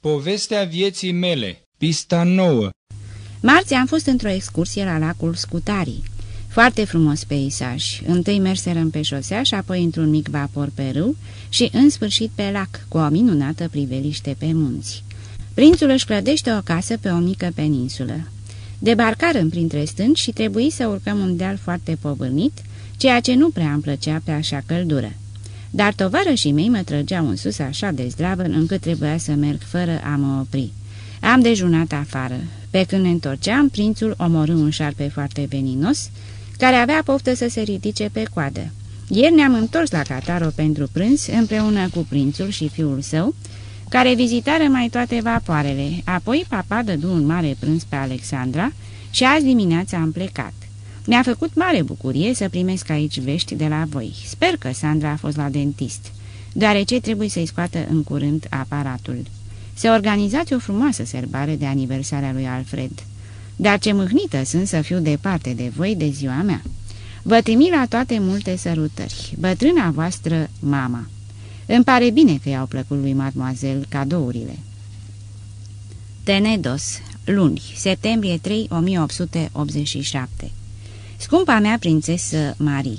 Povestea vieții mele, pista nouă Marți am fost într-o excursie la lacul Scutarii. Foarte frumos peisaj. Întâi merserăm pe șoseaș și apoi într-un mic vapor pe râu și în sfârșit pe lac, cu o minunată priveliște pe munți. Prințul își clădește o casă pe o mică peninsulă. Debarcarăm printre stânci și trebuie să urcăm un deal foarte povârnit, ceea ce nu prea îmi plăcea pe așa căldură. Dar tovarășii mei mă trăgeau în sus așa de zdravă încât trebuia să merg fără a mă opri. Am dejunat afară. Pe când ne întorceam, prințul omorâ un șarpe foarte veninos, care avea poftă să se ridice pe coadă. Ieri ne-am întors la Cataro pentru prânz, împreună cu prințul și fiul său, care vizitară mai toate vapoarele. Apoi papa dădu un mare prânz pe Alexandra și azi dimineața am plecat. Mi-a făcut mare bucurie să primesc aici vești de la voi. Sper că Sandra a fost la dentist, deoarece trebuie să-i scoată în curând aparatul. Se organizați o frumoasă serbare de aniversarea lui Alfred. Dar ce mâhnită sunt să fiu departe de voi de ziua mea. Vă trimi la toate multe sărutări. Bătrâna voastră, mama. Îmi pare bine că i-au plăcut lui mademoiselle cadourile. Tenedos, luni, septembrie 3, 1887 Scumpa mea prințesă Marie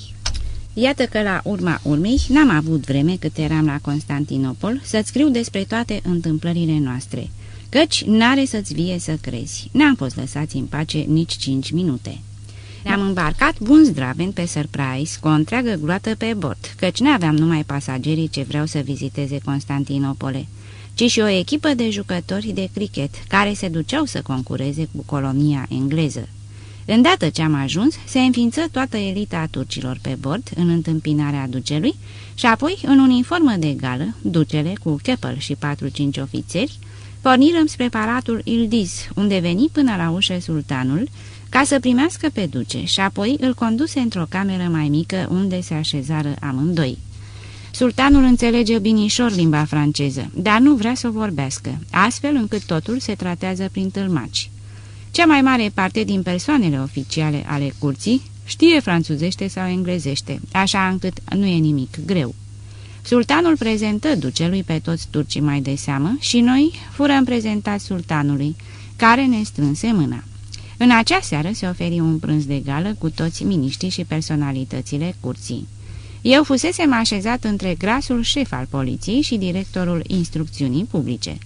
Iată că la urma urmei n-am avut vreme cât eram la Constantinopol să-ți scriu despre toate întâmplările noastre, căci n-are să-ți vie să crezi. N-am fost lăsați în pace nici cinci minute. Ne-am îmbarcat bun zdraven pe Surprise cu o întreagă gloată pe bord, căci n-aveam numai pasagerii ce vreau să viziteze Constantinopole, ci și o echipă de jucători de cricket care se duceau să concureze cu colonia engleză. Îndată ce am ajuns, se înființă toată elita turcilor pe bord în întâmpinarea ducelui și apoi, în uniformă de gală, ducele cu Keppel și patru-cinci ofițeri, pornirăm spre palatul Ildiz, unde veni până la ușă sultanul, ca să primească pe duce și apoi îl conduse într-o cameră mai mică unde se așezară amândoi. Sultanul înțelege binișor limba franceză, dar nu vrea să o vorbească, astfel încât totul se tratează prin tâlmaci. Cea mai mare parte din persoanele oficiale ale curții știe franțuzește sau englezește, așa încât nu e nimic greu. Sultanul prezentă ducelui pe toți turcii mai de seamă și noi furăm prezentați sultanului, care ne strânse mâna. În acea seară se oferi un prânz de gală cu toți miniștrii și personalitățile curții. Eu fusesem așezat între grasul șef al poliției și directorul instrucțiunii publice.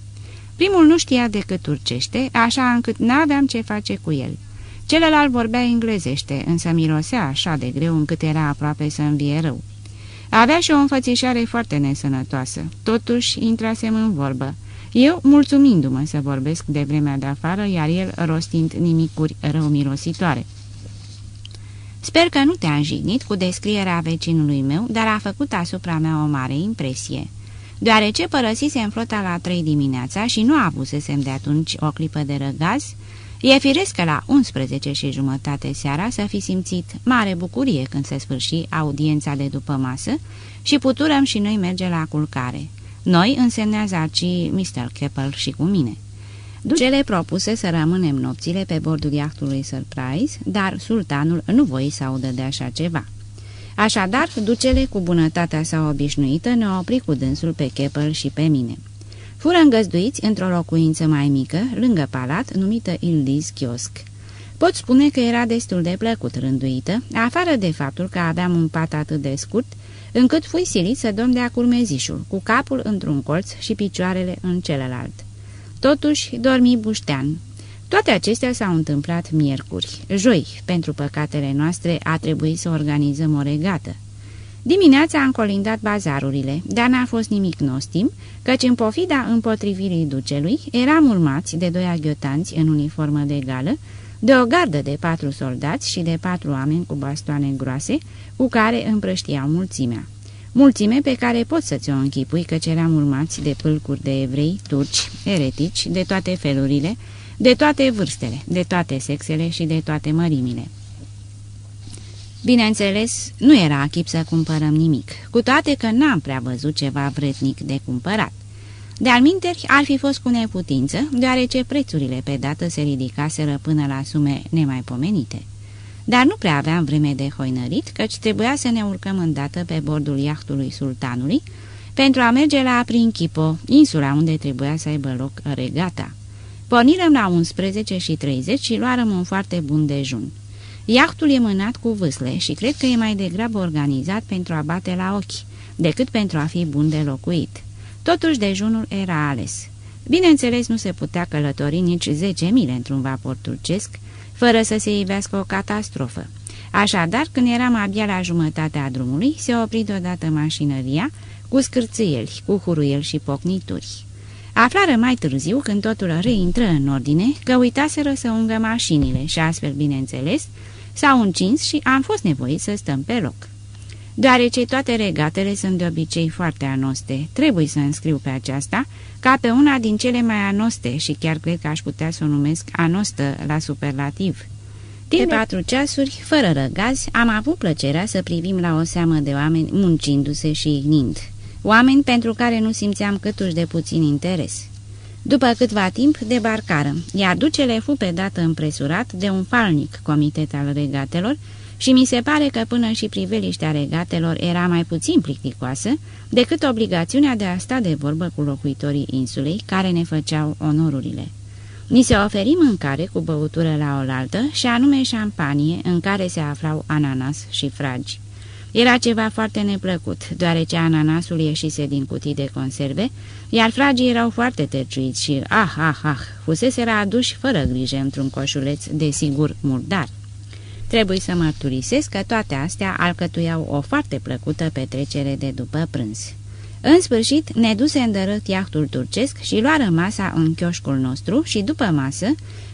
Primul nu știa decât turcește, așa încât n-aveam ce face cu el. Celălalt vorbea englezește, însă mirosea așa de greu încât era aproape să învie rău. Avea și o înfățișare foarte nesănătoasă, totuși intrasem în vorbă. Eu mulțumindu-mă să vorbesc de vremea de afară, iar el rostind nimicuri rău mirositoare. Sper că nu te-a jignit cu descrierea vecinului meu, dar a făcut asupra mea o mare impresie deoarece părăsisem flota la trei dimineața și nu avusesem de atunci o clipă de răgaz, e firesc că la 11 și jumătate seara să fi simțit mare bucurie când se sfârși audiența de după masă și puturăm și noi merge la culcare. Noi însemnează aci Mr. Keppel și cu mine. Ducele propuse să rămânem nopțile pe bordul iahtului Surprise, dar sultanul nu voi să audă de așa ceva. Așadar, ducele cu bunătatea sa obișnuită ne opri cu dânsul pe Keppel și pe mine. Fură îngăzduiți într-o locuință mai mică, lângă palat, numită Ildiz Chiosc. Pot spune că era destul de plăcut rânduită, afară de faptul că aveam un pat atât de scurt, încât fui silit să domn de curmezișul, cu capul într-un colț și picioarele în celălalt. Totuși, dormi buștean, toate acestea s-au întâmplat miercuri. Joi, pentru păcatele noastre, a trebuit să organizăm o regată. Dimineața am colindat bazarurile, dar n-a fost nimic nostim, căci în pofida împotrivirii ducelui eram urmați de doi aghiotanți în uniformă de gală, de o gardă de patru soldați și de patru oameni cu bastoane groase, cu care împrăștiau mulțimea. Mulțime pe care pot să ți-o închipui căci eram urmați de pâlcuri de evrei, turci, eretici, de toate felurile, de toate vârstele, de toate sexele și de toate mărimile. Bineînțeles, nu era chip să cumpărăm nimic, cu toate că n-am prea văzut ceva vretnic de cumpărat. De-al minteri ar fi fost cu neputință, deoarece prețurile pe dată se ridicaseră până la sume nemaipomenite. Dar nu prea aveam vreme de hoinărit, căci trebuia să ne urcăm îndată pe bordul iahtului sultanului, pentru a merge la Principo, insula unde trebuia să aibă loc regata. Pornirăm la 11 și 30 și luarăm un foarte bun dejun. Iahtul e mânat cu vâsle și cred că e mai degrabă organizat pentru a bate la ochi, decât pentru a fi bun de locuit. Totuși dejunul era ales. Bineînțeles, nu se putea călători nici 10 mile într-un vapor turcesc, fără să se ivească o catastrofă. Așadar, când eram abia la jumătatea drumului, se opri deodată mașinăria, cu scârțâieli, cu huruieli și pocnituri. Aflară mai târziu, când totul reintră în ordine, că uitaseră să ungă mașinile și astfel, bineînțeles, s-au încins și am fost nevoiți să stăm pe loc. Deoarece toate regatele sunt de obicei foarte anoste, trebuie să înscriu pe aceasta ca pe una din cele mai anoste și chiar cred că aș putea să o numesc anostă la superlativ. Timp de patru ceasuri, fără răgazi, am avut plăcerea să privim la o seamă de oameni muncindu-se și ignind. Oameni pentru care nu simțeam câtuși de puțin interes. După câtva timp, debarcară, iar ducele fu pe dată împresurat de un falnic comitet al regatelor și mi se pare că până și priveliștea regatelor era mai puțin plicticoasă decât obligațiunea de a sta de vorbă cu locuitorii insulei care ne făceau onorurile. Ni se oferi mâncare cu băutură la oaltă și anume șampanie în care se aflau ananas și fragi. Era ceva foarte neplăcut, deoarece ananasul ieșise din cutii de conserve, iar fragii erau foarte terciuiți și, ah, ah, ah, fuseseră aduși fără grijă într-un coșuleț, desigur, murdar. Trebuie să mărturisesc că toate astea alcătuiau o foarte plăcută petrecere de după prânz. În sfârșit, ne duse îndărât iahtul turcesc și luară masa în chioșcul nostru și după masă,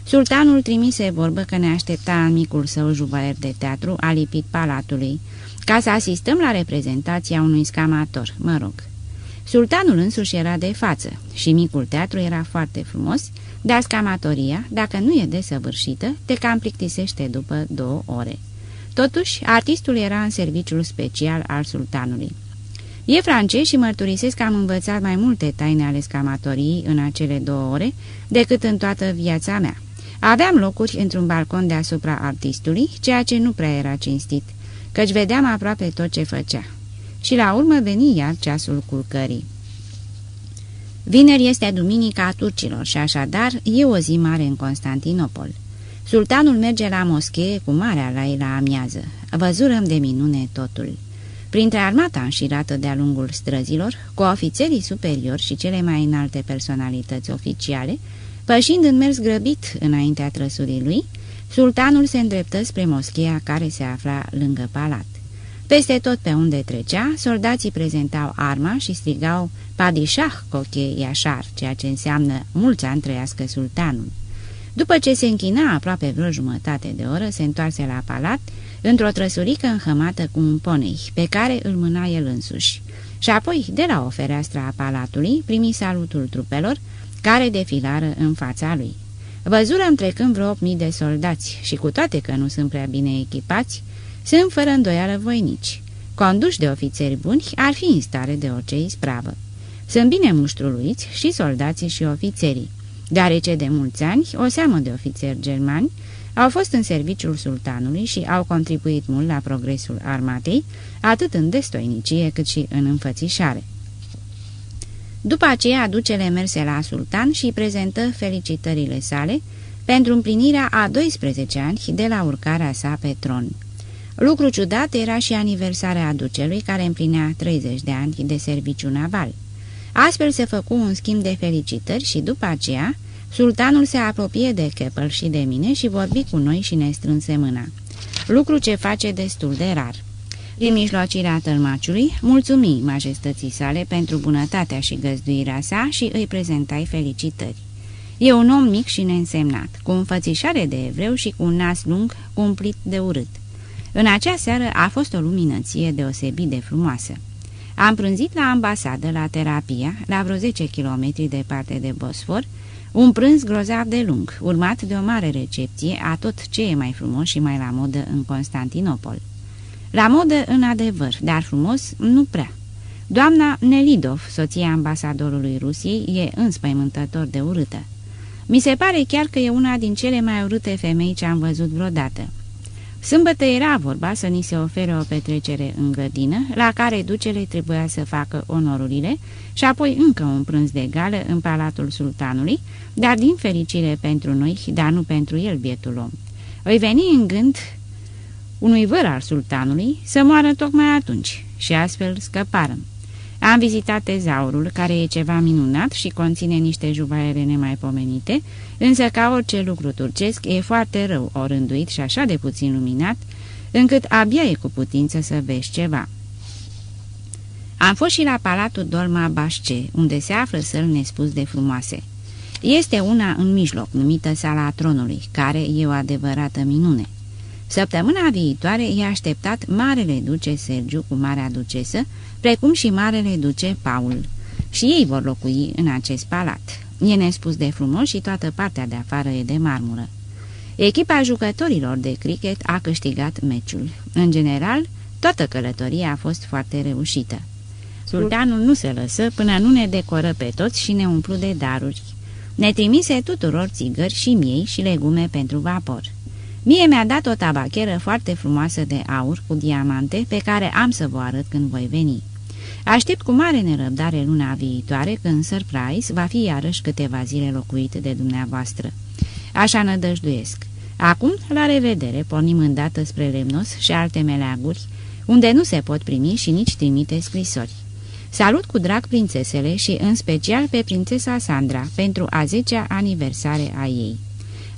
sultanul trimise vorbă că ne aștepta în micul său juvaier de teatru alipit palatului, ca să asistăm la reprezentația unui scamator, mă rog. Sultanul însuși era de față și micul teatru era foarte frumos, dar scamatoria, dacă nu e desăvârșită, te cam plictisește după două ore. Totuși, artistul era în serviciul special al sultanului. E francez și mărturisesc că am învățat mai multe taine ale scamatoriei în acele două ore decât în toată viața mea. Aveam locuri într-un balcon deasupra artistului, ceea ce nu prea era cinstit, căci vedeam aproape tot ce făcea. Și la urmă veni iar ceasul culcării. Vineri este duminica turcilor și așadar e o zi mare în Constantinopol. Sultanul merge la moschee cu marea la ei la amiază. Văzurăm de minune totul. Printre armata înșirată de-a lungul străzilor, cu ofițerii superiori și cele mai înalte personalități oficiale, pășind în mers grăbit înaintea trăsurii lui, sultanul se îndreptă spre moscheea care se afla lângă palat. Peste tot pe unde trecea, soldații prezentau arma și strigau Padishah Coche Iașar, ceea ce înseamnă mulți ani trăiască sultanul. După ce se închina aproape vreo jumătate de oră, se întoarse la palat, într-o trăsurică înhămată cu un ponei, pe care îl mâna el însuși. Și apoi, de la o fereastră a palatului, primi salutul trupelor, care defilară în fața lui. Văzurăm trecând vreo 8.000 de soldați și cu toate că nu sunt prea bine echipați, sunt fără îndoială voinici. Conduși de ofițeri buni, ar fi în stare de orice ispravă. Sunt bine muștruluiți și soldații și ofițerii, deoarece de mulți ani o seamă de ofițeri germani au fost în serviciul sultanului și au contribuit mult la progresul armatei, atât în destoinicie cât și în înfățișare. După aceea, ducele merse la sultan și prezentă felicitările sale pentru împlinirea a 12 ani de la urcarea sa pe tron. Lucru ciudat era și aniversarea aducelui care împlinea 30 de ani de serviciu naval. Astfel se făcu un schimb de felicitări și după aceea sultanul se apropie de Keppel și de mine și vorbi cu noi și ne strânse mâna. Lucru ce face destul de rar. Din mijlocirea tălmaciului, mulțumi majestății sale pentru bunătatea și găzduirea sa și îi prezentai felicitări. E un om mic și neînsemnat, cu înfățișare de evreu și cu un nas lung cumplit de urât. În acea seară a fost o luminăție deosebit de frumoasă. Am prânzit la ambasadă, la terapia, la vreo 10 km departe de Bosfor, un prânz grozav de lung, urmat de o mare recepție a tot ce e mai frumos și mai la modă în Constantinopol. La modă în adevăr, dar frumos nu prea. Doamna Nelidov, soția ambasadorului Rusiei, e înspăimântător de urâtă. Mi se pare chiar că e una din cele mai urâte femei ce am văzut vreodată. Sâmbătă era vorba să ni se ofere o petrecere în grădină, la care ducele trebuia să facă onorurile și apoi încă un prânz de gală în palatul sultanului, dar din fericire pentru noi, dar nu pentru el, bietul om. Îi veni în gând unui văr al sultanului să moară tocmai atunci și astfel scăparăm. Am vizitat tezaurul, care e ceva minunat și conține niște juvaiere nemaipomenite, însă ca orice lucru turcesc e foarte rău orânduit și așa de puțin luminat, încât abia e cu putință să vezi ceva. Am fost și la palatul Dolma Bașce, unde se află săl nespus de frumoase. Este una în mijloc, numită Sala Tronului, care e o adevărată minune. Săptămâna viitoare i-a așteptat Marele Duce Sergiu cu Marea Ducesă, precum și Marele Duce Paul. Și ei vor locui în acest palat. E nespus de frumos și toată partea de afară e de marmură. Echipa jucătorilor de cricket a câștigat meciul. În general, toată călătoria a fost foarte reușită. Sultanul nu se lăsă până nu ne decoră pe toți și ne umplu de daruri. Ne trimise tuturor țigări și miei și legume pentru vapor. Mie mi-a dat o tabacheră foarte frumoasă de aur cu diamante pe care am să vă arăt când voi veni. Aștept cu mare nerăbdare luna viitoare când Surprise va fi iarăși câteva zile locuit de dumneavoastră. Așa nădăjduiesc. Acum, la revedere, pornim îndată spre Lemnos și alte meleaguri, unde nu se pot primi și nici trimite scrisori. Salut cu drag prințesele și în special pe prințesa Sandra pentru a 10-a aniversare a ei.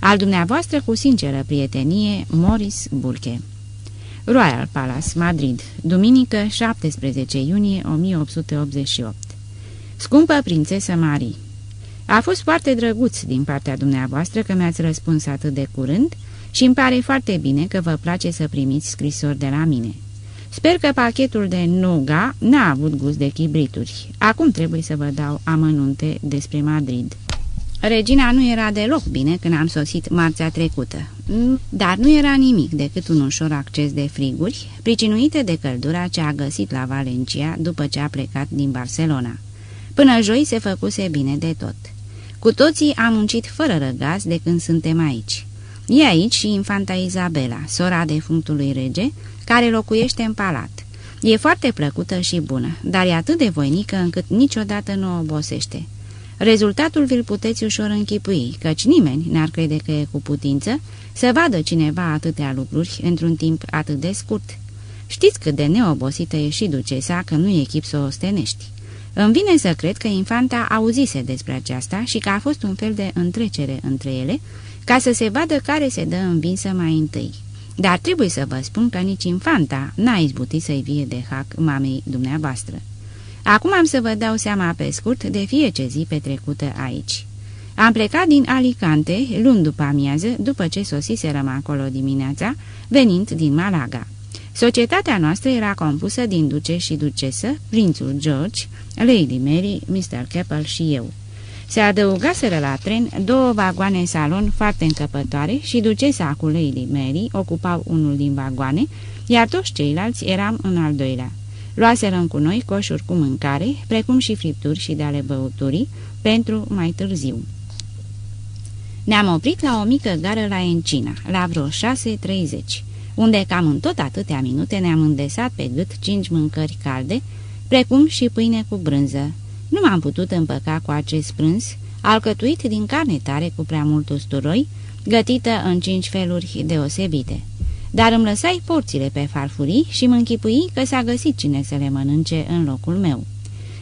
Al dumneavoastră cu sinceră prietenie, Morris Burke Royal Palace, Madrid, duminică 17 iunie 1888 Scumpă prințesă Marie A fost foarte drăguț din partea dumneavoastră că mi-ați răspuns atât de curând și îmi pare foarte bine că vă place să primiți scrisori de la mine. Sper că pachetul de Nuga n-a avut gust de chibrituri. Acum trebuie să vă dau amănunte despre Madrid. Regina nu era deloc bine când am sosit marțea trecută, dar nu era nimic decât un ușor acces de friguri, pricinuite de căldura ce a găsit la Valencia după ce a plecat din Barcelona. Până joi se făcuse bine de tot. Cu toții am muncit fără răgaz de când suntem aici. E aici și infanta Izabela, sora defunctului rege, care locuiește în palat. E foarte plăcută și bună, dar e atât de voinică încât niciodată nu obosește. Rezultatul vi-l puteți ușor închipui, căci nimeni n-ar crede că e cu putință să vadă cineva atâtea lucruri într-un timp atât de scurt. Știți cât de neobosită e și ducesa că nu e chip să o ostenești. Îmi vine să cred că infanta auzise despre aceasta și că a fost un fel de întrecere între ele, ca să se vadă care se dă învinsă mai întâi. Dar trebuie să vă spun că nici infanta n-a izbutit să-i vie de hac mamei dumneavoastră. Acum am să vă dau seama pe scurt de fiecare zi petrecută aici. Am plecat din Alicante luni după amiază, după ce sosiserăm acolo dimineața, venind din Malaga. Societatea noastră era compusă din duce și ducesă, prințul George, Lady Mary, Mr. Keppel și eu. Se adăugaseră la tren două vagoane salon foarte încăpătoare și ducesa cu Lady Mary ocupau unul din vagoane, iar toți ceilalți eram în al doilea. Luaserăm cu noi coșuri cu mâncare, precum și fripturi și de ale băuturii, pentru mai târziu. Ne-am oprit la o mică gară la Encina, la vreo 6.30, unde cam în tot atâtea minute ne-am îndesat pe gât cinci mâncări calde, precum și pâine cu brânză. Nu m-am putut împăca cu acest prânz, alcătuit din carne tare cu prea mult usturoi, gătită în cinci feluri deosebite dar îmi lăsai porțile pe farfurii și mă închipui că s-a găsit cine să le mănânce în locul meu.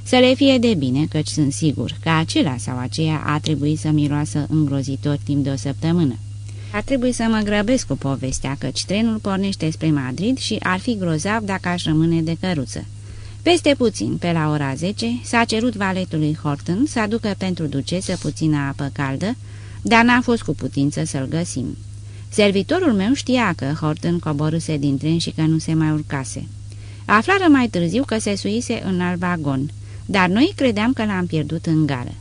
Să le fie de bine, căci sunt sigur că acela sau aceea a trebuit să miroasă îngrozitor timp de o săptămână. A trebuit să mă grăbesc cu povestea, căci trenul pornește spre Madrid și ar fi grozav dacă aș rămâne de căruță. Peste puțin, pe la ora 10, s-a cerut valetului Horton să aducă pentru ducesă puțină apă caldă, dar n-a fost cu putință să-l găsim. Servitorul meu știa că Horton coborâse din tren și că nu se mai urcase. Aflară mai târziu că se suise în alt vagon, dar noi credeam că l-am pierdut în gară.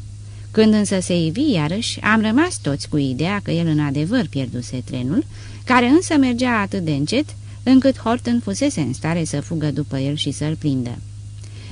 Când însă se ivi iarăși, am rămas toți cu ideea că el în adevăr pierduse trenul, care însă mergea atât de încet, încât Horton fusese în stare să fugă după el și să-l prindă.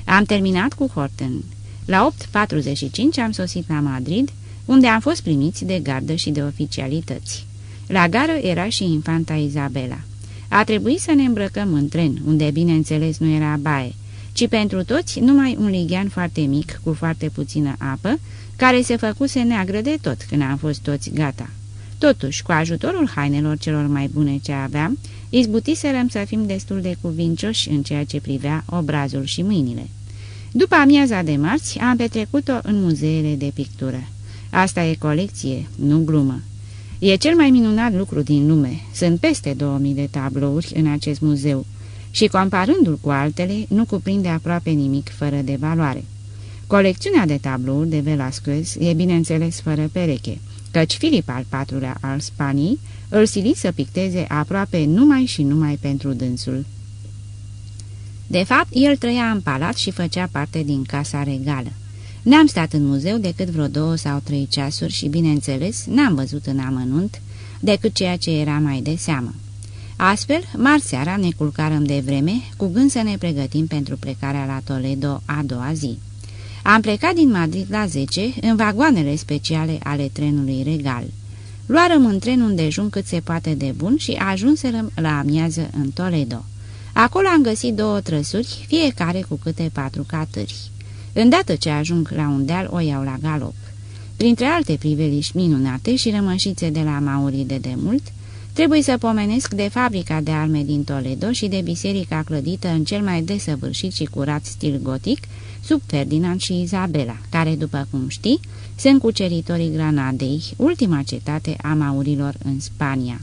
Am terminat cu Horton. La 8.45 am sosit la Madrid, unde am fost primiți de gardă și de oficialități. La gară era și infanta Izabela. A trebuit să ne îmbrăcăm în tren, unde bineînțeles nu era baie, ci pentru toți numai un lighean foarte mic, cu foarte puțină apă, care se făcuse neagră de tot când am fost toți gata. Totuși, cu ajutorul hainelor celor mai bune ce aveam, izbutiserăm să fim destul de cuvincioși în ceea ce privea obrazul și mâinile. După amiaza de marți, am petrecut-o în muzeele de pictură. Asta e colecție, nu glumă. E cel mai minunat lucru din lume. Sunt peste 2000 de tablouri în acest muzeu și, comparându-l cu altele, nu cuprinde aproape nimic fără de valoare. Colecțiunea de tablouri de Velasquez e bineînțeles fără pereche, căci Filip al IV-lea al Spaniei îl sili să picteze aproape numai și numai pentru dânsul. De fapt, el trăia în palat și făcea parte din casa regală. N-am stat în muzeu decât vreo două sau trei ceasuri și, bineînțeles, n-am văzut în amănunt decât ceea ce era mai de seamă. Astfel, marți seara ne culcarăm de vreme, cu gând să ne pregătim pentru plecarea la Toledo a doua zi. Am plecat din Madrid la 10 în vagoanele speciale ale trenului regal. Luarăm un tren unde dejun cât se poate de bun și ajunserăm la amiază în Toledo. Acolo am găsit două trăsuri, fiecare cu câte patru catâri. Îndată ce ajung la un deal, o iau la galop. Printre alte priveliști minunate și rămășițe de la Maurii de demult, trebuie să pomenesc de fabrica de arme din Toledo și de biserica clădită în cel mai desăvârșit și curat stil gotic, sub Ferdinand și Izabela, care, după cum știi, sunt cuceritorii Granadei, ultima cetate a maurilor în Spania.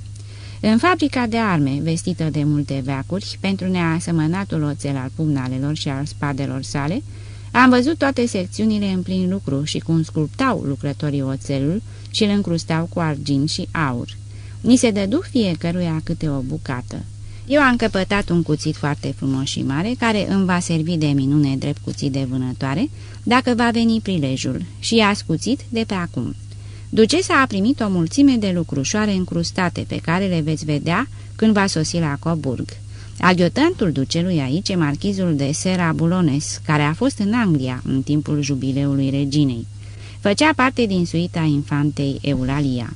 În fabrica de arme, vestită de multe veacuri, pentru neasemănatul oțel al pumnalelor și al spadelor sale, am văzut toate secțiunile în plin lucru și cum sculptau lucrătorii oțelul și îl încrustau cu argint și aur. Ni se dădu fiecăruia câte o bucată. Eu am căpătat un cuțit foarte frumos și mare, care îmi va servi de minune drept cuțit de vânătoare, dacă va veni prilejul, și i-a scuțit de pe acum. Ducesa a primit o mulțime de lucrușoare încrustate, pe care le veți vedea când va sosi la Coburg. Adiotantul ducelui aici e marchizul de Sera Bulones, care a fost în Anglia în timpul jubileului reginei. Făcea parte din suita infantei Eulalia.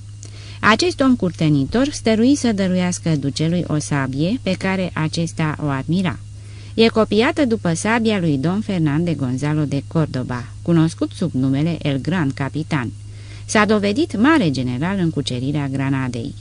Acest om curtenitor stărui să dăruiască ducelui o sabie pe care acesta o admira. E copiată după sabia lui Don Fernand de Gonzalo de Cordoba, cunoscut sub numele El Gran Capitan. S-a dovedit mare general în cucerirea Granadei.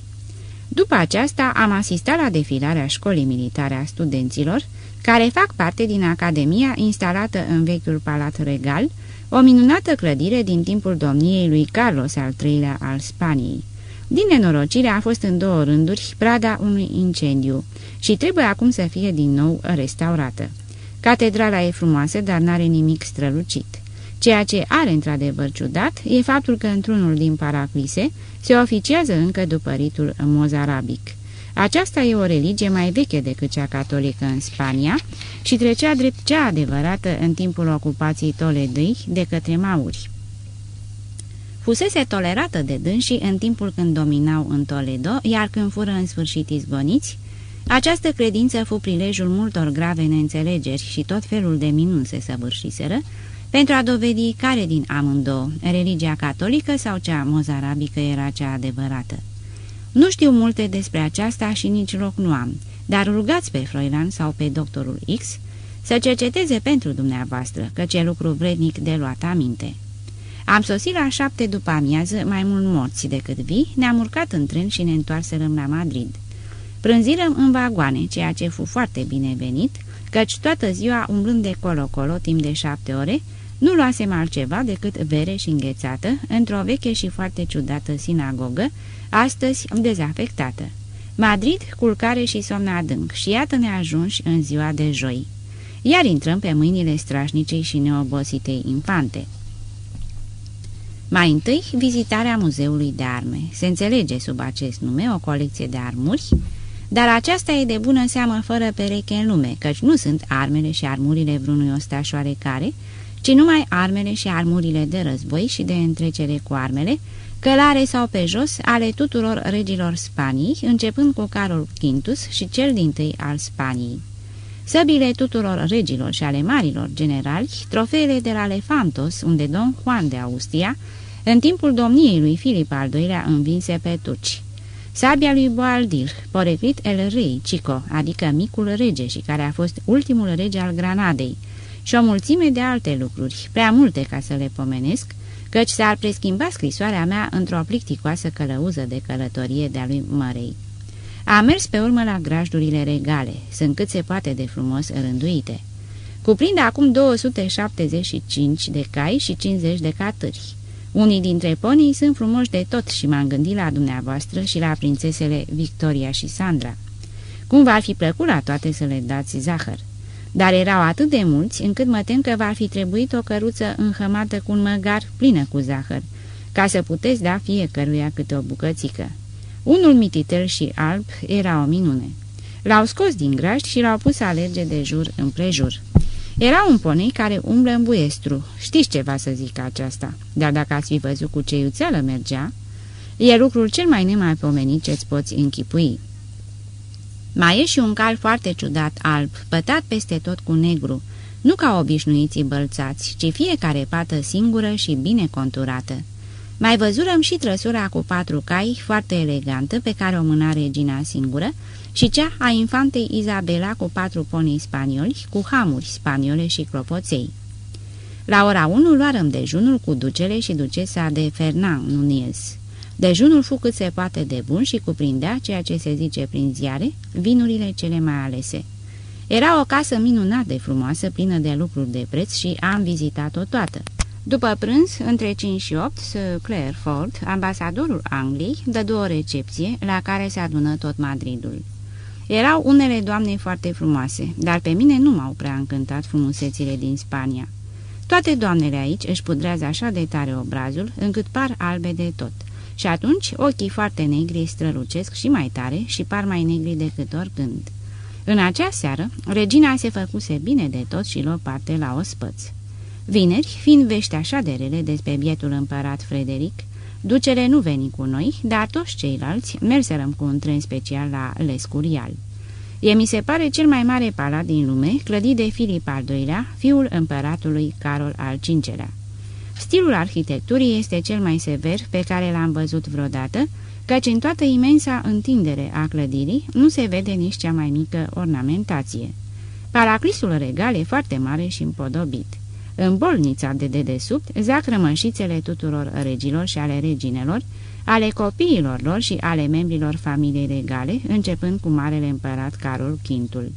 După aceasta am asistat la defilarea școlii militare a studenților, care fac parte din Academia instalată în vechiul Palat Regal, o minunată clădire din timpul domniei lui Carlos al III-lea al Spaniei. Din nenorocire a fost în două rânduri prada unui incendiu și trebuie acum să fie din nou restaurată. Catedrala e frumoasă, dar n-are nimic strălucit. Ceea ce are într-adevăr ciudat e faptul că într-unul din paraclise se oficiază încă după ritul mozarabic. Aceasta e o religie mai veche decât cea catolică în Spania și trecea drept cea adevărată în timpul ocupației Toledei de către mauri. Fusese tolerată de dânsii în timpul când dominau în Toledo, iar când fură în sfârșit izgoniți, această credință fu prilejul multor grave neînțelegeri și tot felul de minuni se săvârșiseră, pentru a dovedi care din amândouă, religia catolică sau cea mozarabică, era cea adevărată. Nu știu multe despre aceasta și nici loc nu am, dar rugați pe Froilan sau pe doctorul X să cerceteze pentru dumneavoastră, că ce lucru vrednic de luat aminte. Am sosit la șapte după amiază, mai mult morți decât vii, ne-am urcat în tren și ne întoarserăm la Madrid. Prânzirăm în vagoane, ceea ce fu foarte binevenit, căci toată ziua umblând de colo-colo timp de șapte ore, nu luasem altceva decât vere și înghețată într-o veche și foarte ciudată sinagogă, astăzi dezafectată. Madrid, culcare și somn adânc și iată ne ajunși în ziua de joi. Iar intrăm pe mâinile strașnicei și neobositei infante. Mai întâi, vizitarea muzeului de arme. Se înțelege sub acest nume o colecție de armuri, dar aceasta e de bună seamă fără pereche în lume, căci nu sunt armele și armurile vreunui ostaș oarecare, ci numai armele și armurile de război și de întrecere cu armele, călare sau pe jos, ale tuturor regilor Spaniei, începând cu Carol Quintus și cel din tâi al Spaniei. Săbile tuturor regilor și ale marilor generali, trofeele de la Lefantos, unde Don Juan de Austria, în timpul domniei lui Filip al II-lea, învinse pe turci. Sabia lui Boaldil, poreclit El Rei Chico, adică micul rege și care a fost ultimul rege al Granadei, și o mulțime de alte lucruri, prea multe ca să le pomenesc, căci s-ar preschimba scrisoarea mea într-o plicticoasă călăuză de călătorie de-a lui Mărei. A mers pe urmă la grajdurile regale, sunt cât se poate de frumos rânduite. Cuprinde acum 275 de cai și 50 de catâri. Unii dintre ponii sunt frumoși de tot și m-am gândit la dumneavoastră și la prințesele Victoria și Sandra. Cum v-ar fi plăcut la toate să le dați zahăr? Dar erau atât de mulți încât mă tem că va fi trebuit o căruță înhămată cu un măgar plină cu zahăr, ca să puteți da fiecăruia câte o bucățică. Unul mititel și alb era o minune. L-au scos din grajd și l-au pus să alerge de jur împrejur. Era un ponei care umblă în buestru. Știți ce va să zic aceasta, dar dacă ați fi văzut cu ce iuțeală mergea, e lucrul cel mai nemaipomenit ce-ți poți închipui. Mai e și un cal foarte ciudat alb, pătat peste tot cu negru, nu ca obișnuiții bălțați, ci fiecare pată singură și bine conturată. Mai văzurăm și trăsura cu patru cai, foarte elegantă, pe care o mâna regina singură, și cea a infantei Izabela cu patru ponii spanioli, cu hamuri spaniole și clopoței. La ora 1 luarăm dejunul cu ducele și ducesa de Fernand Nunez. Dejunul fu cât se poate de bun și cuprindea ceea ce se zice prin ziare, vinurile cele mai alese. Era o casă minunat de frumoasă, plină de lucruri de preț și am vizitat-o toată. După prânz, între 5 și 8, Sir Clare Ford, ambasadorul Angliei, dădu o recepție la care se adună tot Madridul. Erau unele doamne foarte frumoase, dar pe mine nu m-au prea încântat frumusețile din Spania. Toate doamnele aici își pudrează așa de tare obrazul, încât par albe de tot. Și atunci ochii foarte negri strălucesc și mai tare și par mai negri decât oricând. În acea seară, regina se făcuse bine de tot și luă parte la ospăț. Vineri, fiind vești așa de rele despre bietul împărat Frederic, ducele nu veni cu noi, dar toți ceilalți merserăm cu un tren special la Lescurial. E mi se pare cel mai mare palat din lume, clădit de Filip al II-lea, fiul împăratului Carol al V-lea. Stilul arhitecturii este cel mai sever pe care l-am văzut vreodată, căci în toată imensa întindere a clădirii nu se vede nici cea mai mică ornamentație. Paraclisul regal e foarte mare și împodobit. În bolnița de dedesubt zac rămășițele tuturor regilor și ale reginelor, ale copiilor lor și ale membrilor familiei regale, începând cu marele împărat Carol Quintul.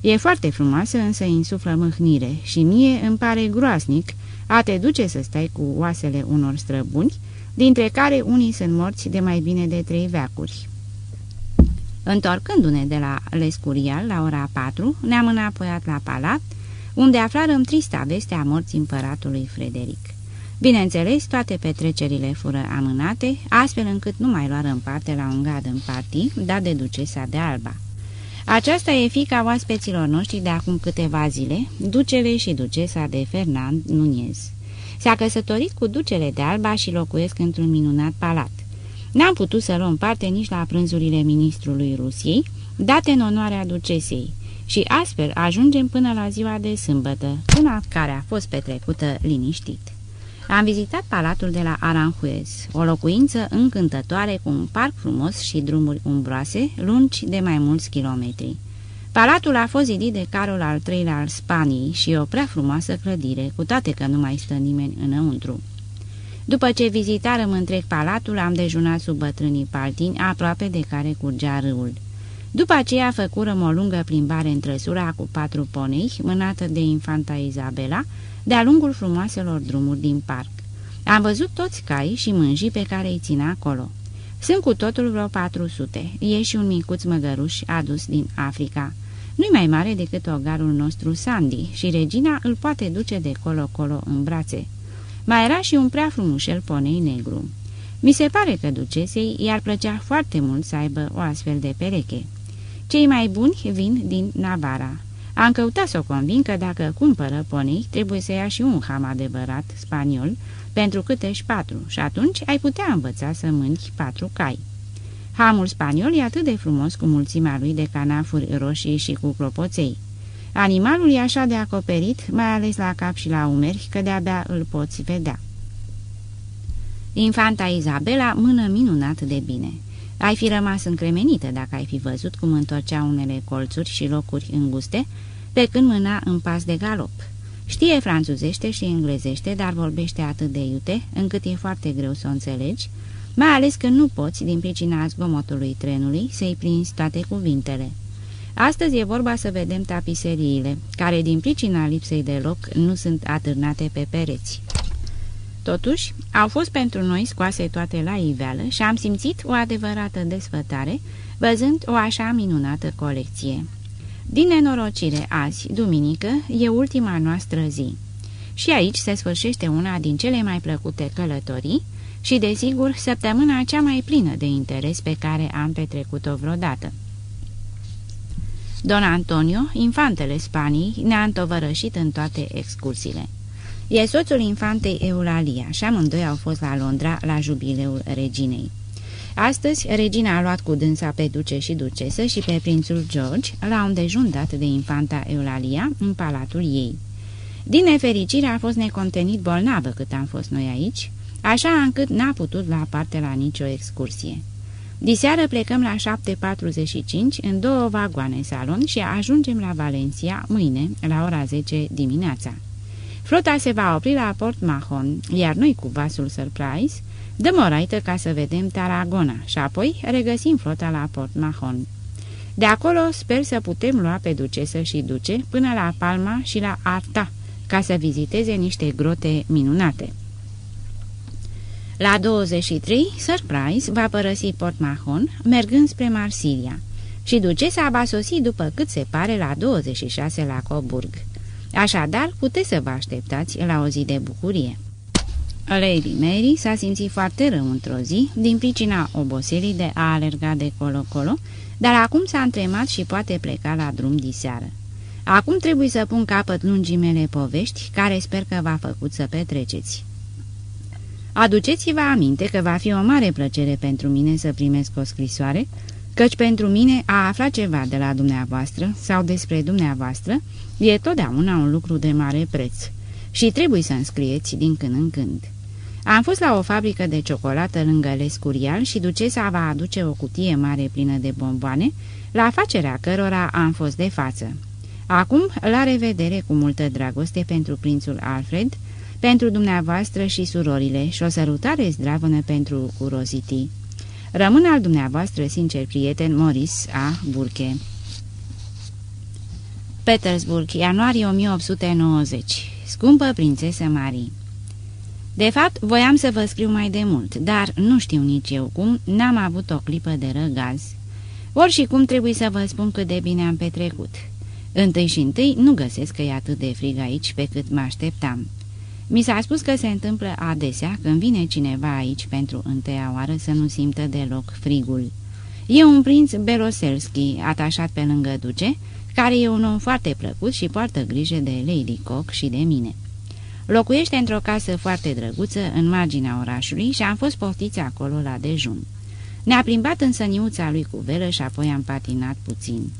E foarte frumoasă, însă insuflă mâhnire și mie îmi pare groasnic a te duce să stai cu oasele unor străbuni, dintre care unii sunt morți de mai bine de trei veacuri. Întorcându-ne de la Lescurial la ora 4, ne-am înapoiat la palat, unde aflarăm trista veste a morții împăratului Frederic. Bineînțeles, toate petrecerile fură amânate, astfel încât nu mai luarăm parte la un gard în partii, dat de ducesa de Alba. Aceasta e fica oaspeților noștri de acum câteva zile, ducele și ducesa de Fernand Nunez. S-a căsătorit cu ducele de Alba și locuiesc într-un minunat palat. N-am putut să luăm parte nici la prânzurile ministrului Rusiei, date în onoarea ducesei, și astfel ajungem până la ziua de sâmbătă, până care a fost petrecută liniștit. Am vizitat palatul de la Aranjuez, o locuință încântătoare cu un parc frumos și drumuri umbroase, lungi de mai mulți kilometri. Palatul a fost zidit de Carol al III-lea al Spaniei și o prea frumoasă clădire, cu toate că nu mai stă nimeni înăuntru. După ce vizitarăm întreg palatul, am dejunat sub bătrânii paltini, aproape de care curgea râul. După aceea făcurăm o lungă plimbare în trăsura cu patru ponei, mânată de infanta Izabela, de-a lungul frumoaselor drumuri din parc. Am văzut toți cai și mânjii pe care îi ținea acolo. Sunt cu totul vreo 400. E și un micuț măgăruș adus din Africa. Nu-i mai mare decât ogarul nostru Sandy și regina îl poate duce de colo-colo în brațe. Mai era și un prea frumușel ponei negru. Mi se pare că ducesei i-ar plăcea foarte mult să aibă o astfel de pereche. Cei mai buni vin din Navara. Am căutat să o convin că dacă cumpără ponei, trebuie să ia și un ham adevărat spaniol pentru câtești patru și atunci ai putea învăța să mânci patru cai. Hamul spaniol e atât de frumos cu mulțimea lui de canafuri roșii și cu clopoței. Animalul e așa de acoperit, mai ales la cap și la umeri, că de-abia îl poți vedea. Infanta Izabela mână minunat de bine. Ai fi rămas încremenită dacă ai fi văzut cum întorcea unele colțuri și locuri înguste, pe când mâna în pas de galop. Știe franțuzește și englezește, dar vorbește atât de iute, încât e foarte greu să o înțelegi, mai ales că nu poți, din pricina zgomotului trenului, să-i prinzi toate cuvintele. Astăzi e vorba să vedem tapiseriile, care din pricina lipsei de loc nu sunt atârnate pe pereți. Totuși, au fost pentru noi scoase toate la iveală și am simțit o adevărată desfătare, văzând o așa minunată colecție. Din nenorocire, azi, duminică, e ultima noastră zi. Și aici se sfârșește una din cele mai plăcute călătorii și, desigur, săptămâna cea mai plină de interes pe care am petrecut-o vreodată. Don Antonio, infantele Spaniei, ne-a întovărășit în toate excursiile. E soțul infantei Eulalia și amândoi au fost la Londra la jubileul reginei. Astăzi, regina a luat cu dânsa pe duce și ducesă și pe prințul George la un dejun dat de infanta Eulalia în palatul ei. Din nefericire a fost necontenit bolnavă cât am fost noi aici, așa încât n-a putut lua parte la nicio excursie. Diseară plecăm la 7.45 în două vagoane salon și ajungem la Valencia mâine la ora 10 dimineața. Flota se va opri la Port Mahon, iar noi cu vasul Surprise dăm o raită ca să vedem Tarragona și apoi regăsim flota la Port Mahon. De acolo sper să putem lua pe ducesă și duce până la Palma și la Arta, ca să viziteze niște grote minunate. La 23, Surprise va părăsi Port Mahon, mergând spre Marsilia, și ducesa va sosi după cât se pare la 26 la Coburg. Așadar, puteți să vă așteptați la o zi de bucurie. Lady Mary s-a simțit foarte rău într-o zi, din pricina oboselii de a alerga de colo-colo, dar acum s-a întremat și poate pleca la drum diseară. Acum trebuie să pun capăt lungii mele povești, care sper că v-a făcut să petreceți. Aduceți-vă aminte că va fi o mare plăcere pentru mine să primesc o scrisoare, căci pentru mine a afla ceva de la dumneavoastră sau despre dumneavoastră e totdeauna un lucru de mare preț și trebuie să înscrieți din când în când. Am fost la o fabrică de ciocolată lângă Lescurial și ducesa va aduce o cutie mare plină de bomboane, la facerea cărora am fost de față. Acum, la revedere cu multă dragoste pentru prințul Alfred, pentru dumneavoastră și surorile și o sărutare zdravănă pentru Curosity. Rămân al dumneavoastră sincer prieten Morris A. Burke. Petersburg, ianuarie 1890 Scumpă prințesă Marie De fapt, voiam să vă scriu mai de mult, dar nu știu nici eu cum, n-am avut o clipă de răgaz. Ori și cum trebuie să vă spun cât de bine am petrecut. Întâi și întâi nu găsesc că e atât de frig aici pe cât mă așteptam. Mi s-a spus că se întâmplă adesea când vine cineva aici pentru întâia oară să nu simtă deloc frigul. E un prinț Beloselski, atașat pe lângă duce, care e un om foarte plăcut și poartă grijă de Lady Cock și de mine. Locuiește într-o casă foarte drăguță în marginea orașului și am fost poftiți acolo la dejun. Ne-a plimbat în săniuța lui cu velă și apoi am patinat puțin.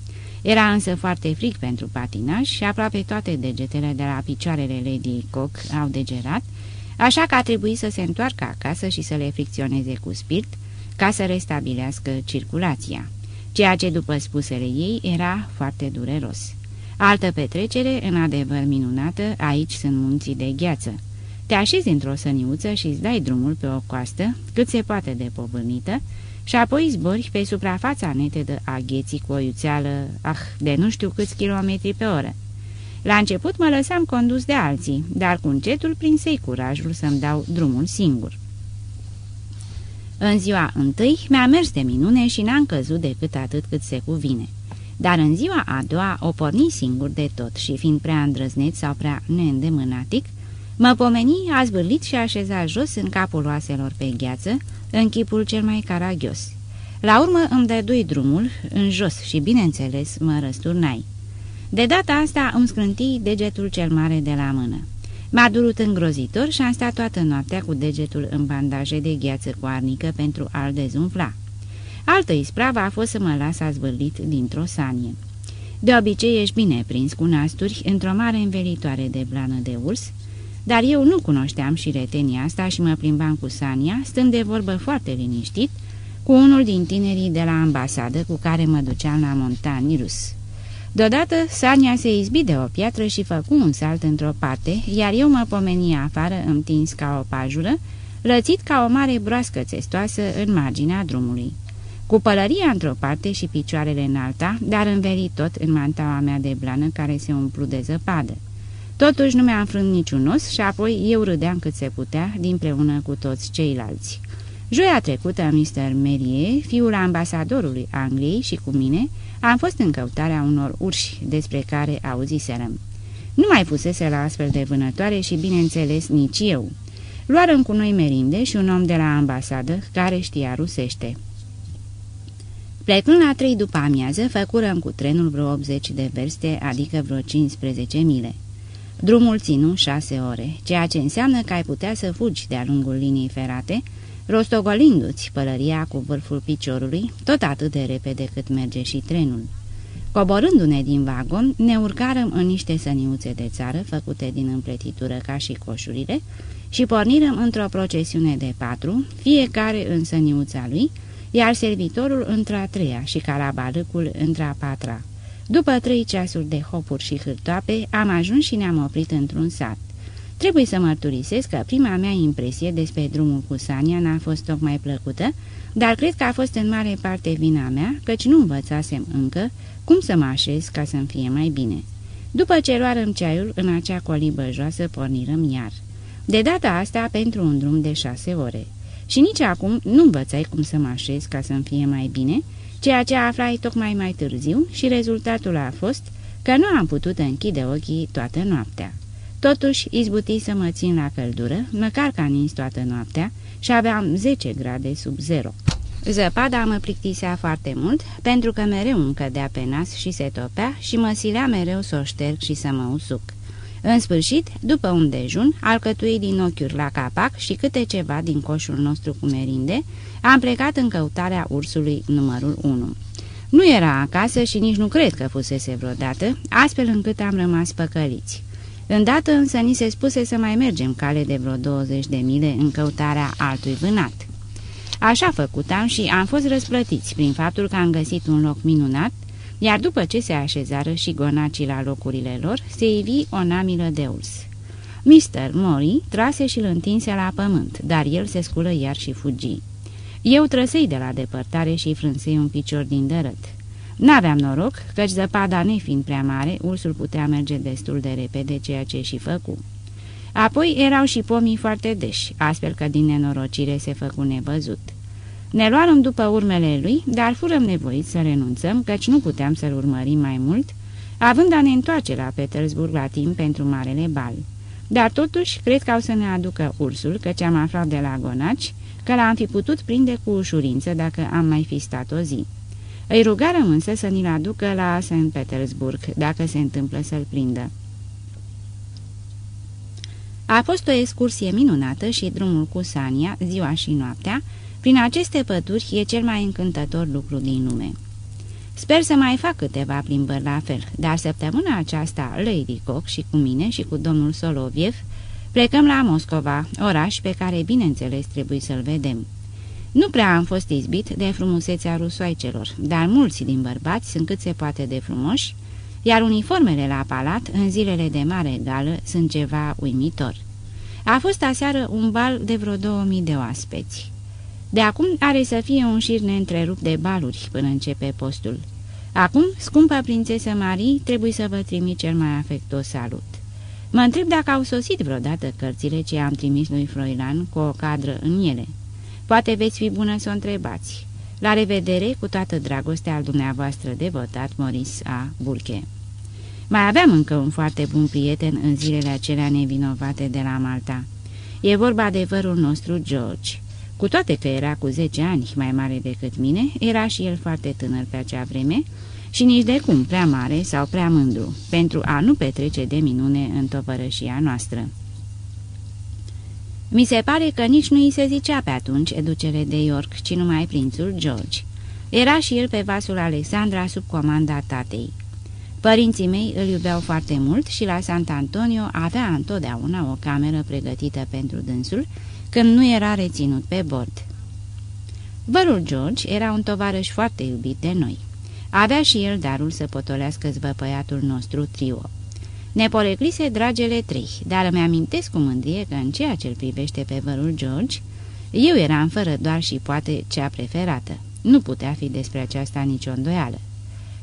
Era însă foarte frig pentru patinaj și aproape toate degetele de la picioarele Lady Cock au degerat, așa că a trebuit să se întoarcă acasă și să le fricționeze cu spirit ca să restabilească circulația, ceea ce, după spusele ei, era foarte dureros. Altă petrecere, în adevăr minunată, aici sunt munții de gheață. Te așezi într-o săniuță și îți dai drumul pe o coastă, cât se poate de povârnită, și apoi zbori pe suprafața netedă a gheții cu o iuțeală, ah, de nu știu câți kilometri pe oră. La început mă lăsam condus de alții, dar cu încetul prinsei curajul să-mi dau drumul singur. În ziua întâi mi-a mers de minune și n-am căzut decât atât cât se cuvine. Dar în ziua a doua o porni singur de tot și fiind prea îndrăzneț sau prea neîndemânatic, mă pomeni, a zvârlit și a așezat jos în capul oaselor pe gheață, în chipul cel mai caragios. La urmă îmi dădui drumul în jos și, bineînțeles, mă răsturnai. De data asta îmi scrânti degetul cel mare de la mână. M-a durut îngrozitor și am stat toată noaptea cu degetul în bandaje de gheață cu arnică pentru a-l dezumfla. Altă ispravă a fost să mă las azvârlit dintr-o sanie. De obicei ești bine prins cu nasturi într-o mare învelitoare de blană de urs, dar eu nu cunoșteam și retenia asta și mă plimbam cu Sania, stând de vorbă foarte liniștit, cu unul din tinerii de la ambasadă cu care mă duceam la montani rus. Deodată, Sania se izbi de o piatră și făcu un salt într-o parte, iar eu mă pomeni afară, împins ca o pajură, lățit ca o mare broască țestoasă în marginea drumului. Cu pălăria într-o parte și picioarele în alta, dar învelit tot în mantaua mea de blană care se umplu de zăpadă. Totuși nu mi-a înfrânt niciun os și apoi eu râdeam cât se putea, dinpreună cu toți ceilalți. Joia trecută, Mr. Merie, fiul ambasadorului Angliei și cu mine, am fost în căutarea unor urși despre care auziserăm. Nu mai fusese la astfel de vânătoare și, bineînțeles, nici eu. Luarăm cu noi merinde și un om de la ambasadă care știa rusește. Plecând la trei după amiază, făcurăm cu trenul vreo 80 de verste, adică vreo 15 mile. Drumul ținu șase ore, ceea ce înseamnă că ai putea să fugi de-a lungul liniei ferate, rostogolindu-ți pălăria cu vârful piciorului, tot atât de repede cât merge și trenul. Coborându-ne din vagon, ne urcarăm în niște săniuțe de țară făcute din împletitură ca și coșurile și pornirăm într-o procesiune de patru, fiecare în săniuța lui, iar servitorul într-a treia și calabalâcul într-a patra. După trei ceasuri de hopuri și hârtoape, am ajuns și ne-am oprit într-un sat. Trebuie să mărturisesc că prima mea impresie despre drumul cu Sania n-a fost tocmai plăcută, dar cred că a fost în mare parte vina mea, căci nu învățasem încă cum să mă așez ca să-mi fie mai bine. După ce luarăm ceaiul, în acea colibă joasă pornirăm iar. De data asta pentru un drum de șase ore. Și nici acum nu învățai cum să mă așez ca să-mi fie mai bine, ceea ce aflai tocmai mai târziu și rezultatul a fost că nu am putut închide ochii toată noaptea. Totuși, izbuti să mă țin la căldură, măcar ca nins toată noaptea și aveam 10 grade sub zero. Zăpada mă plictisea foarte mult, pentru că mereu îmi cădea pe nas și se topea și mă silea mereu să o șterg și să mă usuc. În sfârșit, după un dejun, alcătui din ochiuri la capac și câte ceva din coșul nostru cu merinde, am plecat în căutarea ursului numărul 1. Nu era acasă și nici nu cred că fusese vreodată, astfel încât am rămas păcăliți. Îndată însă ni se spuse să mai mergem cale de vreo 20 de mile în căutarea altui vânat. Așa făcutam și am fost răsplătiți prin faptul că am găsit un loc minunat, iar după ce se așezară și gonacii la locurile lor, se ivi o namilă de urs. Mister Mori trase și-l întinse la pământ, dar el se sculă iar și fugi. Eu trăsei de la depărtare și frânsei un picior din dărât. N-aveam noroc, căci zăpada nefiind prea mare, ursul putea merge destul de repede, ceea ce și făcu. Apoi erau și pomii foarte deși, astfel că din nenorocire se făcu nevăzut. Ne luăm după urmele lui, dar furăm nevoiți să renunțăm, căci nu puteam să-l urmărim mai mult, având a ne întoarce la Petersburg la timp pentru Marele Bal. Dar totuși, cred că au să ne aducă ursul, căci am aflat de la gonaci că l-am fi putut prinde cu ușurință dacă am mai fi stat o zi. Îi rugarăm însă să ni-l aducă la St. Petersburg, dacă se întâmplă să-l prindă. A fost o excursie minunată și drumul cu Sania, ziua și noaptea, prin aceste păduri e cel mai încântător lucru din lume. Sper să mai fac câteva plimbări la fel, dar săptămâna aceasta Lady Cock și cu mine și cu domnul Soloviev plecăm la Moscova, oraș pe care, bineînțeles, trebuie să-l vedem. Nu prea am fost izbit de frumusețea rusoaicelor, dar mulți din bărbați sunt cât se poate de frumoși, iar uniformele la palat, în zilele de mare gală, sunt ceva uimitor. A fost aseară un bal de vreo 2000 de oaspeți. De acum are să fie un șir neîntrerupt de baluri până începe postul. Acum, scumpă prințesă Marie, trebuie să vă trimit cel mai afectos salut. Mă întreb dacă au sosit vreodată cărțile ce am trimis lui Froilan cu o cadră în ele. Poate veți fi bună să o întrebați. La revedere cu toată dragostea al dumneavoastră devotat, Maurice A. Burche. Mai aveam încă un foarte bun prieten în zilele acelea nevinovate de la Malta. E vorba de vărul nostru, George. Cu toate că era cu 10 ani mai mare decât mine, era și el foarte tânăr pe acea vreme și nici de cum prea mare sau prea mândru, pentru a nu petrece de minune în tovărășia noastră. Mi se pare că nici nu îi se zicea pe atunci educere de York, ci numai prințul George. Era și el pe vasul Alexandra sub comanda tatei. Părinții mei îl iubeau foarte mult și la Sant Antonio avea întotdeauna o cameră pregătită pentru dânsul, când nu era reținut pe bord. Vărul George era un tovarăș foarte iubit de noi. Avea și el darul să potolească zvăpăiatul nostru trio. Ne poreclise dragele trei, dar îmi amintesc cu mândrie că în ceea ce îl privește pe vărul George, eu eram fără doar și poate cea preferată. Nu putea fi despre aceasta nicio îndoială.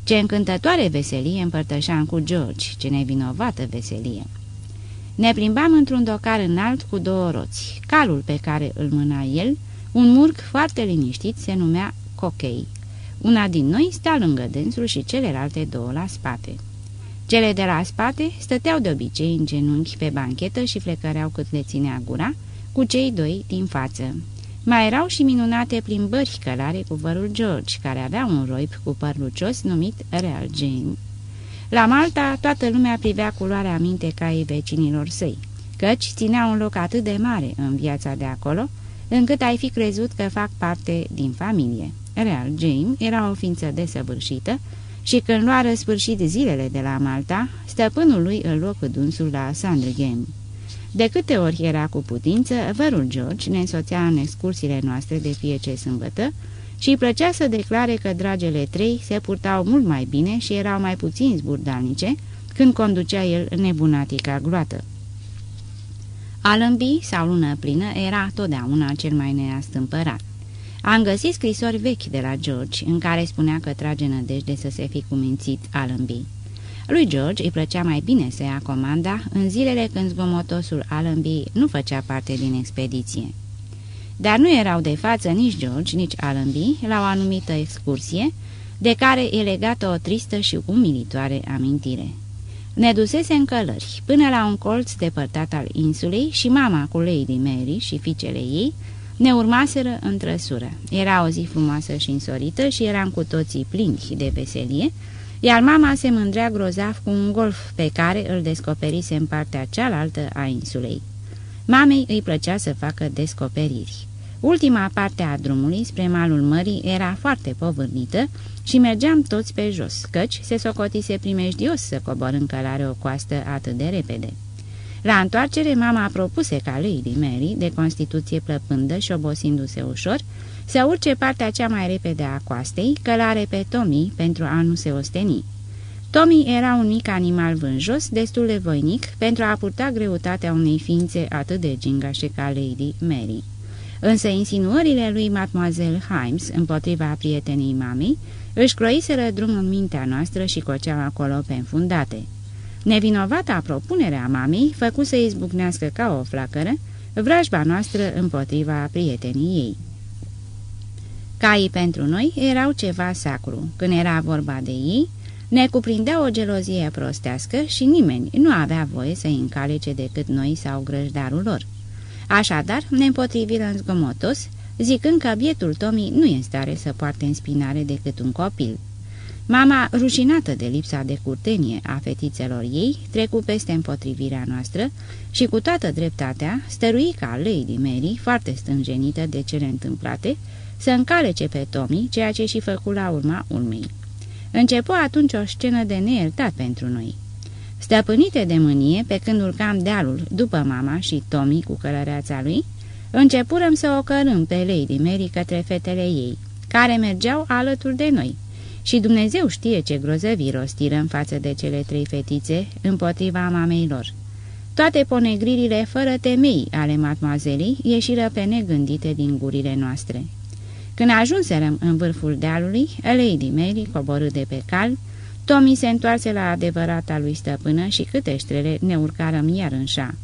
Ce încântătoare veselie împărtășeam cu George, ce nevinovată veselie. Ne plimbam într-un docar înalt cu două roți. Calul pe care îl mâna el, un murg foarte liniștit, se numea Cochei. Una din noi sta lângă dânsul și celelalte două la spate. Cele de la spate stăteau de obicei în genunchi pe banchetă și flecăreau cât le ținea gura, cu cei doi din față. Mai erau și minunate plimbări călare cu vărul George, care avea un roip cu păr lucios numit Real Jane. La Malta toată lumea privea culoarea minte ca ei vecinilor săi, căci ținea un loc atât de mare în viața de acolo, încât ai fi crezut că fac parte din familie. Real James era o ființă desăvârșită și când lua răsfârșit zilele de la Malta, stăpânul lui îl luă cu dânsul la Sandringham. De câte ori era cu putință, vărul George ne însoțea în excursiile noastre de fiecare sâmbătă și îi plăcea să declare că dragele trei se purtau mult mai bine și erau mai puțin zburdalnice când conducea el nebunatica gloată. Alâmbii sau lună plină era totdeauna cel mai neastâmpărat. Am găsit scrisori vechi de la George, în care spunea că trage nădejde să se fi cumințit Allenby. Lui George îi plăcea mai bine să ia comanda în zilele când zgomotosul Allenby nu făcea parte din expediție. Dar nu erau de față nici George, nici Allenby la o anumită excursie, de care e legată o tristă și umilitoare amintire. Ne dusese în călări, până la un colț depărtat al insulei și mama cu Lady Mary și fiicele ei ne urmaseră în trăsură. Era o zi frumoasă și însorită și eram cu toții plini de veselie, iar mama se mândrea grozav cu un golf pe care îl descoperise în partea cealaltă a insulei. Mamei îi plăcea să facă descoperiri. Ultima parte a drumului spre malul mării era foarte povârnită și mergeam toți pe jos, căci se socotise primejdios să coborâm călare o coastă atât de repede. La întoarcere, mama propuse ca Lady Mary, de constituție plăpândă și obosindu-se ușor, să urce partea cea mai repede a coastei, călare pe Tommy pentru a nu se osteni. Tommy era un mic animal vânjos, destul de voinic, pentru a purta greutatea unei ființe atât de gingașe ca Lady Mary. Însă insinuările lui Mademoiselle Himes împotriva prietenii mamei își croiseră drum în mintea noastră și coceau acolo pe înfundate. Nevinovata propunerea mamei făcu să izbucnească ca o flacără vrajba noastră împotriva prietenii ei. Caii pentru noi erau ceva sacru. Când era vorba de ei, ne cuprindea o gelozie prostească și nimeni nu avea voie să-i încalece decât noi sau grăjdarul lor. Așadar, ne împotriviră zgomotos, zicând că bietul Tommy nu e în stare să poarte în spinare decât un copil. Mama, rușinată de lipsa de curtenie a fetițelor ei, trecu peste împotrivirea noastră și cu toată dreptatea stărui ca Lady Mary, foarte stânjenită de cele întâmplate, să încalece pe Tommy, ceea ce și făcu la urma urmei. Începu atunci o scenă de neiertat pentru noi. Stăpânite de mânie, pe când urcam dealul după mama și Tommy cu călăreața lui, începurăm să o cărâm pe Lady Mary către fetele ei, care mergeau alături de noi. Și Dumnezeu știe ce grozăvii rostiră în față de cele trei fetițe împotriva mamei lor. Toate ponegririle fără temei ale matmoazelii ieșiră pe negândite din gurile noastre. Când ajunserăm în vârful dealului, Lady Mary coborâ de pe cal, Tommy se întoarse la adevărata lui stăpână și câte ștrele ne urcarăm iar în șa.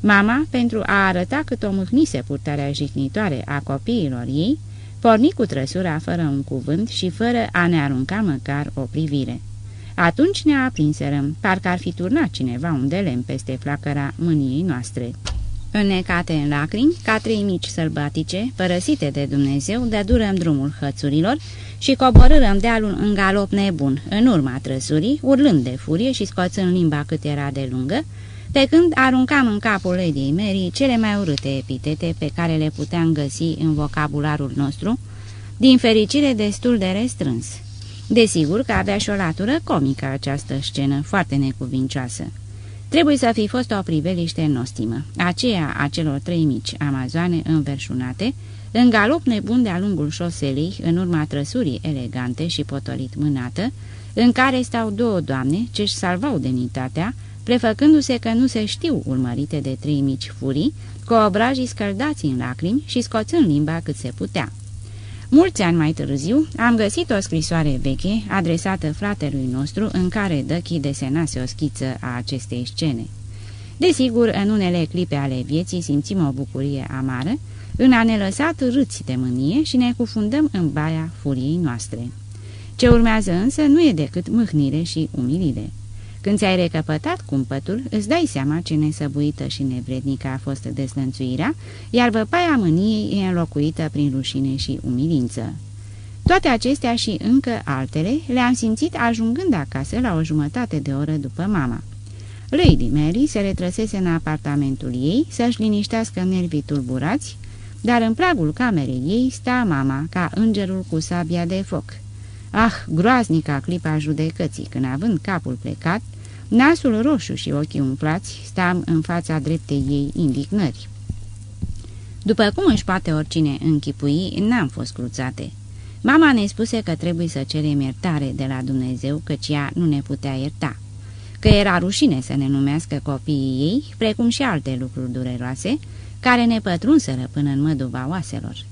Mama, pentru a arăta cât o mâhnise purtarea jignitoare a copiilor ei, porni cu trăsura fără un cuvânt și fără a ne arunca măcar o privire. Atunci ne aprinserăm, parcă ar fi turnat cineva un de lemn peste flacăra mâniei noastre. Înnecate în lacrimi, ca trei mici sălbatice, părăsite de Dumnezeu, de durăm drumul hățurilor și coborârăm dealul în galop nebun, în urma trăsurii, urlând de furie și scoțând limba cât era de lungă, pe când aruncam în capul Lady Mary cele mai urâte epitete pe care le puteam găsi în vocabularul nostru, din fericire destul de restrâns. Desigur că avea și o latură comică această scenă, foarte necuvincioasă. Trebuie să fi fost o priveliște nostimă, aceea a celor trei mici amazoane înverșunate, în galop nebun de-a lungul șoselei, în urma trăsurii elegante și potolit mânată, în care stau două doamne ce-și salvau demnitatea, prefăcându-se că nu se știu urmărite de trei mici furii, cu obrajii scăldați în lacrimi și scoțând limba cât se putea. Mulți ani mai târziu am găsit o scrisoare veche adresată fratelui nostru în care Dăchi desenase o schiță a acestei scene. Desigur, în unele clipe ale vieții simțim o bucurie amară, în a ne lăsat râți de mânie și ne cufundăm în baia furiei noastre. Ce urmează însă nu e decât mâhnire și umilire. Când ți-ai recăpătat cumpătul, îți dai seama ce nesăbuită și nevrednică a fost dezlănțuirea, iar văpaia mâniei e înlocuită prin rușine și umilință. Toate acestea și încă altele le-am simțit ajungând acasă la o jumătate de oră după mama. Lady Mary se retrăsese în apartamentul ei să-și liniștească nervii tulburați, dar în pragul camerei ei sta mama ca îngerul cu sabia de foc. Ah, groaznica clipa judecății, când având capul plecat, nasul roșu și ochii umflați, stam în fața dreptei ei indignări. După cum își poate oricine închipui, n-am fost cruțate. Mama ne spuse că trebuie să cerem iertare de la Dumnezeu, căci ea nu ne putea ierta. Că era rușine să ne numească copiii ei, precum și alte lucruri dureroase, care ne pătrunseră până în măduva oaselor.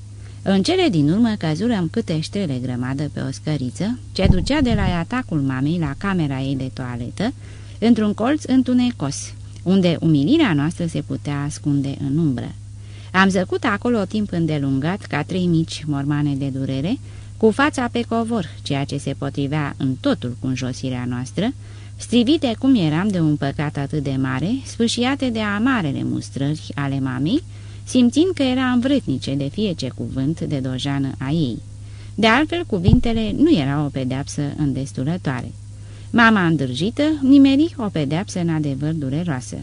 În cele din urmă căzurăm câte ștrele grămadă pe o scăriță, ce ducea de la atacul mamei la camera ei de toaletă, într-un colț întunecos, unde umilirea noastră se putea ascunde în umbră. Am zăcut acolo timp îndelungat ca trei mici mormane de durere, cu fața pe covor, ceea ce se potrivea în totul cu înjosirea noastră, strivite cum eram de un păcat atât de mare, sfâșiate de amarele mustrări ale mamei, simțind că era învretnice de fiece cuvânt de dojană a ei. De altfel, cuvintele nu erau o pedeapsă îndestulătoare. Mama îndârjită nimeri o pedeapsă în adevăr dureroasă.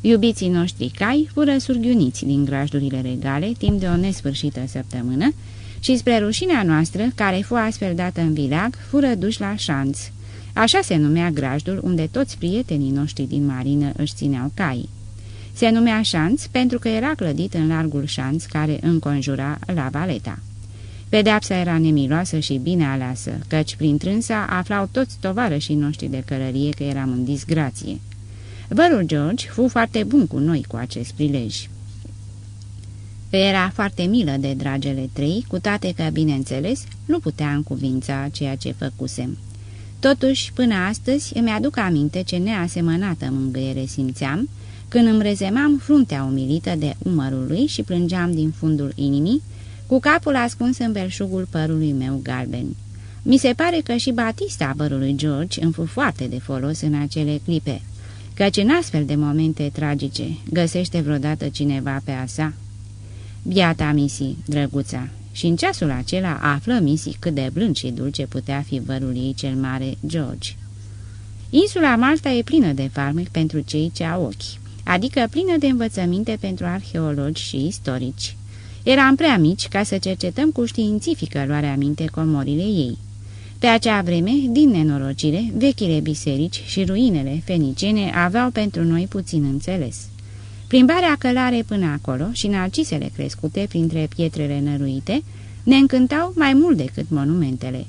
Iubiții noștri cai fură surghiuniți din grajdurile regale timp de o nesfârșită săptămână și spre rușinea noastră, care fu astfel dată în vilag, fură duși la șanț. Așa se numea grajdul unde toți prietenii noștri din marină își țineau caii. Se numea șanț pentru că era clădit în largul șanț care înconjura la Valeta. Pedeapsa era nemiloasă și bine aleasă, căci prin trânsa aflau toți tovarășii noștri de călărie că eram în disgrație. Vărul George fu foarte bun cu noi cu acest prilej. Era foarte milă de dragele trei, cu toate că, bineînțeles, nu putea încuvința ceea ce făcusem. Totuși, până astăzi, îmi aduc aminte ce neasemănată mângâiere simțeam, când îmi rezemam fruntea umilită de umărul lui și plângeam din fundul inimii, cu capul ascuns în belșugul părului meu galben. Mi se pare că și Batista părului George îmi fu foarte de folos în acele clipe, căci în astfel de momente tragice găsește vreodată cineva pe a sa. Biata Misi, drăguța, și în ceasul acela află Misi cât de blând și dulce putea fi vărul ei cel mare, George. Insula Malta e plină de farmec pentru cei ce au ochi adică plină de învățăminte pentru arheologi și istorici. Eram prea mici ca să cercetăm cu științifică luarea minte comorile ei. Pe acea vreme, din nenorocire, vechile biserici și ruinele fenicene aveau pentru noi puțin înțeles. Plimbarea călare până acolo și narcisele crescute printre pietrele năruite ne încântau mai mult decât monumentele.